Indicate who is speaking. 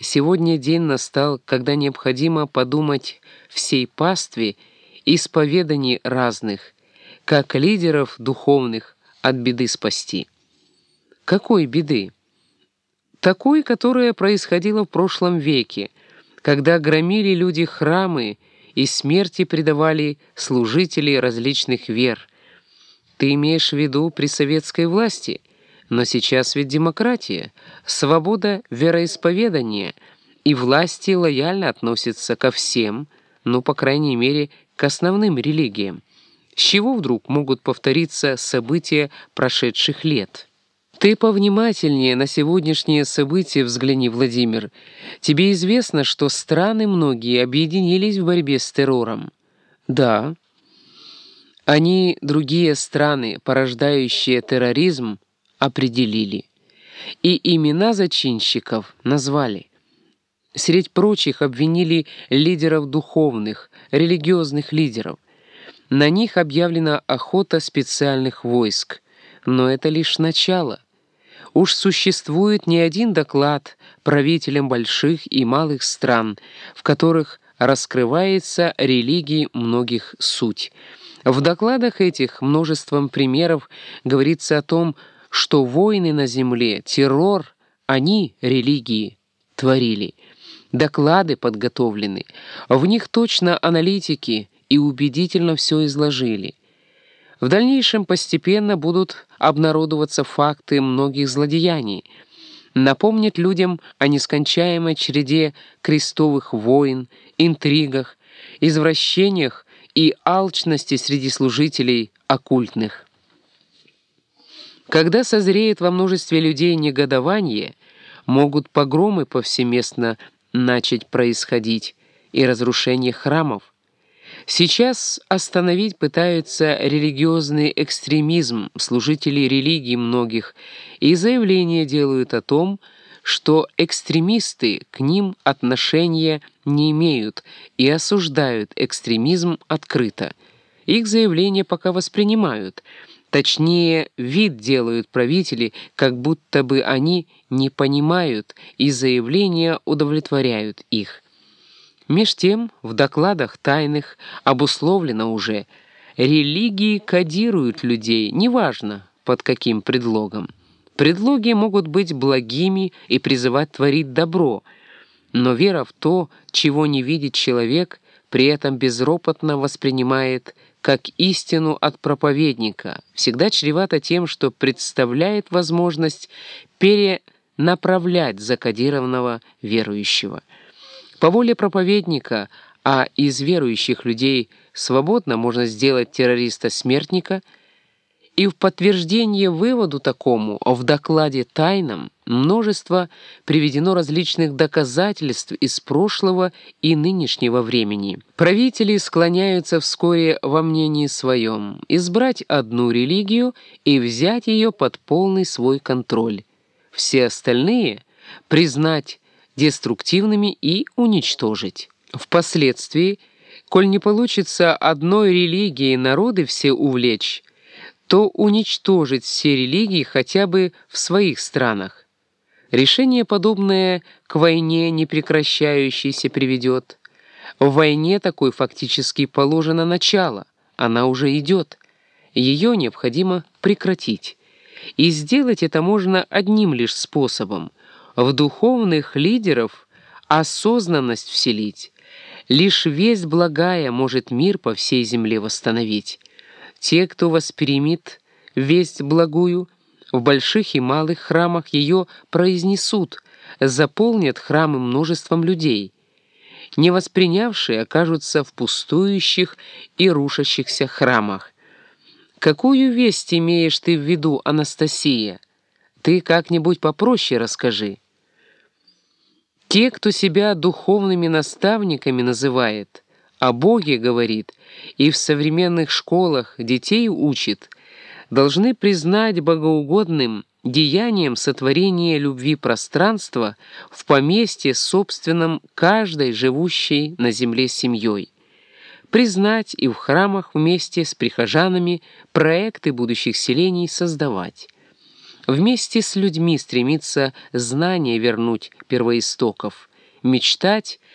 Speaker 1: Сегодня день настал, когда необходимо подумать всей пастве исповеданий разных, как лидеров духовных от беды спасти. Какой беды? Такой, которая происходила в прошлом веке, когда громили люди храмы и смерти предавали служителей различных вер. Ты имеешь в виду при советской власти – но сейчас ведь демократия, свобода вероисповедания, и власти лояльно относятся ко всем, ну, по крайней мере, к основным религиям. С чего вдруг могут повториться события прошедших лет? Ты повнимательнее на сегодняшние события взгляни, Владимир. Тебе известно, что страны многие объединились в борьбе с террором? Да. Они, другие страны, порождающие терроризм, определили. И имена зачинщиков назвали. Средь прочих обвинили лидеров духовных, религиозных лидеров. На них объявлена охота специальных войск. Но это лишь начало. Уж существует не один доклад правителям больших и малых стран, в которых раскрывается религии многих суть. В докладах этих множеством примеров говорится о том, что войны на земле, террор, они, религии, творили. Доклады подготовлены, в них точно аналитики и убедительно все изложили. В дальнейшем постепенно будут обнародоваться факты многих злодеяний, напомнят людям о нескончаемой череде крестовых войн, интригах, извращениях и алчности среди служителей оккультных. Когда созреет во множестве людей негодование, могут погромы повсеместно начать происходить и разрушение храмов. Сейчас остановить пытаются религиозный экстремизм служителей религий многих и заявления делают о том, что экстремисты к ним отношения не имеют и осуждают экстремизм открыто. Их заявления пока воспринимают – Точнее, вид делают правители, как будто бы они не понимают, и заявления удовлетворяют их. Меж тем, в докладах тайных обусловлено уже, религии кодируют людей, неважно, под каким предлогом. Предлоги могут быть благими и призывать творить добро, но вера в то, чего не видит человек, при этом безропотно воспринимает – как истину от проповедника, всегда чревато тем, что представляет возможность перенаправлять закодированного верующего. По воле проповедника, а из верующих людей свободно можно сделать террориста-смертника – и в подтверждение выводу такому в докладе тайном множество приведено различных доказательств из прошлого и нынешнего времени. Правители склоняются вскоре во мнении своем избрать одну религию и взять ее под полный свой контроль. Все остальные признать деструктивными и уничтожить. Впоследствии, коль не получится одной религией народы все увлечь, то уничтожить все религии хотя бы в своих странах. Решение, подобное к войне непрекращающейся, приведет. В войне такой фактически положено начало, она уже идет. Ее необходимо прекратить. И сделать это можно одним лишь способом — в духовных лидеров осознанность вселить. Лишь весть благая может мир по всей земле восстановить. Те, кто воспримет весть благую, в больших и малых храмах ее произнесут, заполнят храмы множеством людей. Не воспринявшие окажутся в пустующих и рушащихся храмах. Какую весть имеешь ты в виду, Анастасия? Ты как-нибудь попроще расскажи. Те, кто себя духовными наставниками называет — о Боге говорит и в современных школах детей учит, должны признать богоугодным деянием сотворения любви пространства в поместье собственном каждой живущей на земле семьей. Признать и в храмах вместе с прихожанами проекты будущих селений создавать. Вместе с людьми стремиться знания вернуть первоистоков, мечтать